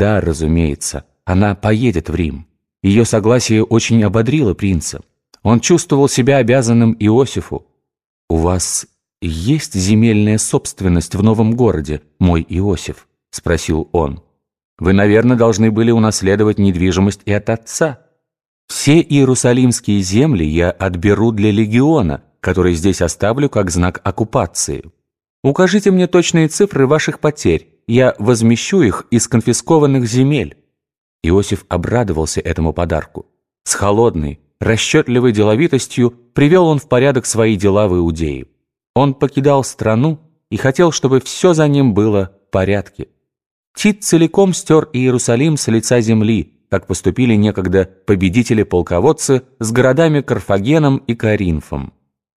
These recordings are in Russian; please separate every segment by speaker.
Speaker 1: Да, разумеется, она поедет в Рим. Ее согласие очень ободрило принца. Он чувствовал себя обязанным Иосифу. «У вас есть земельная собственность в новом городе, мой Иосиф?» – спросил он. «Вы, наверное, должны были унаследовать недвижимость и от отца. Все иерусалимские земли я отберу для легиона, который здесь оставлю как знак оккупации. Укажите мне точные цифры ваших потерь, я возмещу их из конфискованных земель». Иосиф обрадовался этому подарку. С холодной, расчетливой деловитостью привел он в порядок свои дела в Иудее. Он покидал страну и хотел, чтобы все за ним было в порядке. Тит целиком стер Иерусалим с лица земли, как поступили некогда победители-полководцы с городами Карфагеном и Каринфом.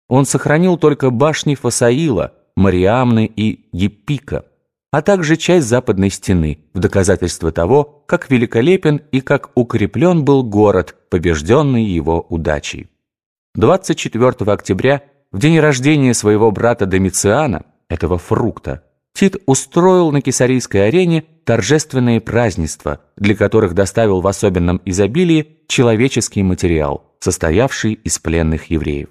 Speaker 1: Он сохранил только башни Фасаила, Мариамны и Епика а также часть западной стены, в доказательство того, как великолепен и как укреплен был город, побежденный его удачей. 24 октября, в день рождения своего брата Домициана, этого фрукта, Тит устроил на Кесарийской арене торжественные празднества, для которых доставил в особенном изобилии человеческий материал, состоявший из пленных евреев.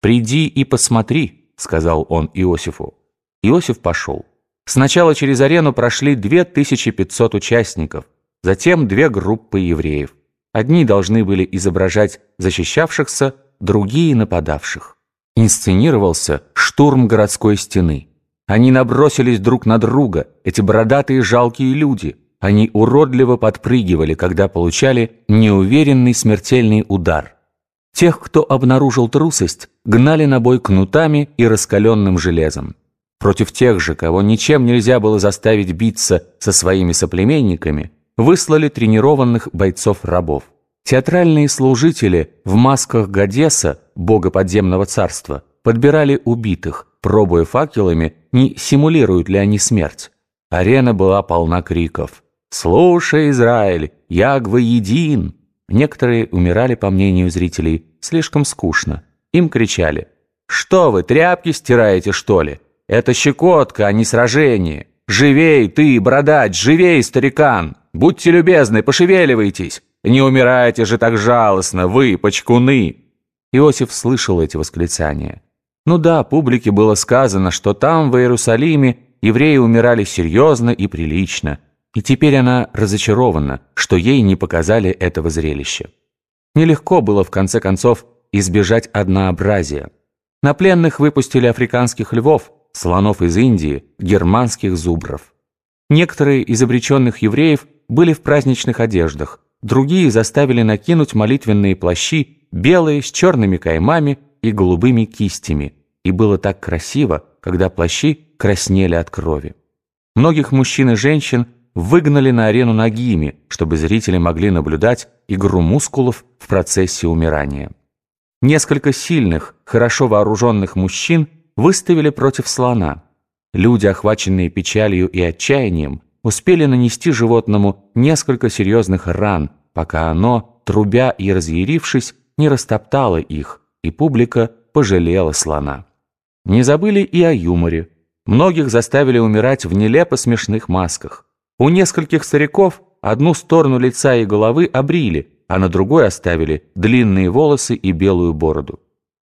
Speaker 1: «Приди и посмотри», — сказал он Иосифу. Иосиф пошел. Сначала через арену прошли 2500 участников, затем две группы евреев. Одни должны были изображать защищавшихся, другие – нападавших. Инсценировался штурм городской стены. Они набросились друг на друга, эти бородатые жалкие люди. Они уродливо подпрыгивали, когда получали неуверенный смертельный удар. Тех, кто обнаружил трусость, гнали на бой кнутами и раскаленным железом. Против тех же, кого ничем нельзя было заставить биться со своими соплеменниками, выслали тренированных бойцов-рабов. Театральные служители в масках Гадеса, бога подземного царства, подбирали убитых, пробуя факелами, не симулируют ли они смерть. Арена была полна криков. «Слушай, Израиль, Ягва един!» Некоторые умирали, по мнению зрителей, слишком скучно. Им кричали «Что вы, тряпки стираете, что ли?» Это щекотка, а не сражение. Живей ты, бородач, живей, старикан! Будьте любезны, пошевеливайтесь! Не умирайте же так жалостно, вы, почкуны!» Иосиф слышал эти восклицания. Ну да, публике было сказано, что там, в Иерусалиме, евреи умирали серьезно и прилично, и теперь она разочарована, что ей не показали этого зрелища. Нелегко было, в конце концов, избежать однообразия. На пленных выпустили африканских львов, слонов из Индии, германских зубров. Некоторые из обреченных евреев были в праздничных одеждах, другие заставили накинуть молитвенные плащи, белые, с черными каймами и голубыми кистями, и было так красиво, когда плащи краснели от крови. Многих мужчин и женщин выгнали на арену нагими, чтобы зрители могли наблюдать игру мускулов в процессе умирания. Несколько сильных, хорошо вооруженных мужчин – выставили против слона. Люди, охваченные печалью и отчаянием, успели нанести животному несколько серьезных ран, пока оно, трубя и разъярившись, не растоптало их, и публика пожалела слона. Не забыли и о юморе. Многих заставили умирать в нелепо смешных масках. У нескольких стариков одну сторону лица и головы обрили, а на другой оставили длинные волосы и белую бороду.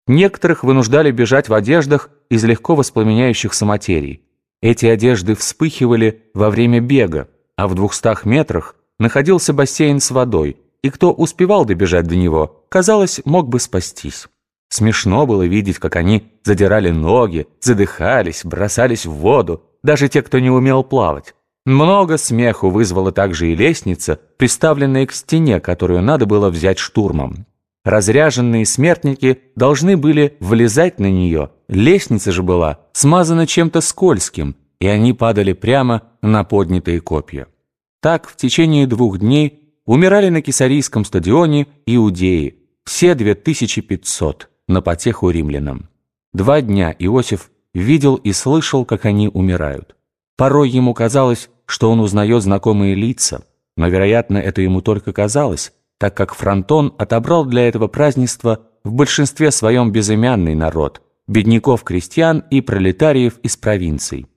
Speaker 1: Некоторых вынуждали бежать в одеждах из легко воспламеняющихся материй. Эти одежды вспыхивали во время бега, а в двухстах метрах находился бассейн с водой, и кто успевал добежать до него, казалось, мог бы спастись. Смешно было видеть, как они задирали ноги, задыхались, бросались в воду, даже те, кто не умел плавать. Много смеху вызвала также и лестница, приставленная к стене, которую надо было взять штурмом. Разряженные смертники должны были влезать на нее. Лестница же была смазана чем-то скользким, и они падали прямо на поднятые копья. Так в течение двух дней умирали на Кесарийском стадионе иудеи, все 2500, на потеху римлянам. Два дня Иосиф видел и слышал, как они умирают. Порой ему казалось, что он узнает знакомые лица, но, вероятно, это ему только казалось, так как Фронтон отобрал для этого празднества в большинстве своем безымянный народ, бедняков-крестьян и пролетариев из провинций.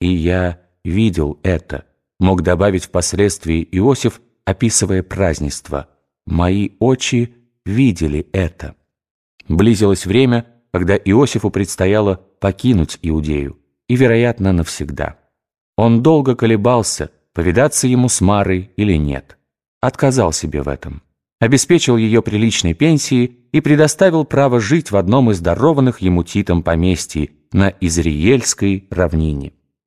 Speaker 1: И я видел это. мог добавить впоследствии Иосиф, описывая празднество. «Мои очи видели это». Близилось время, когда Иосифу предстояло покинуть Иудею, и, вероятно, навсегда. Он долго колебался, повидаться ему с Марой или нет. Отказал себе в этом. Обеспечил ее приличной пенсией и предоставил право жить в одном из дарованных ему Титом поместьй на Изриельской равнине.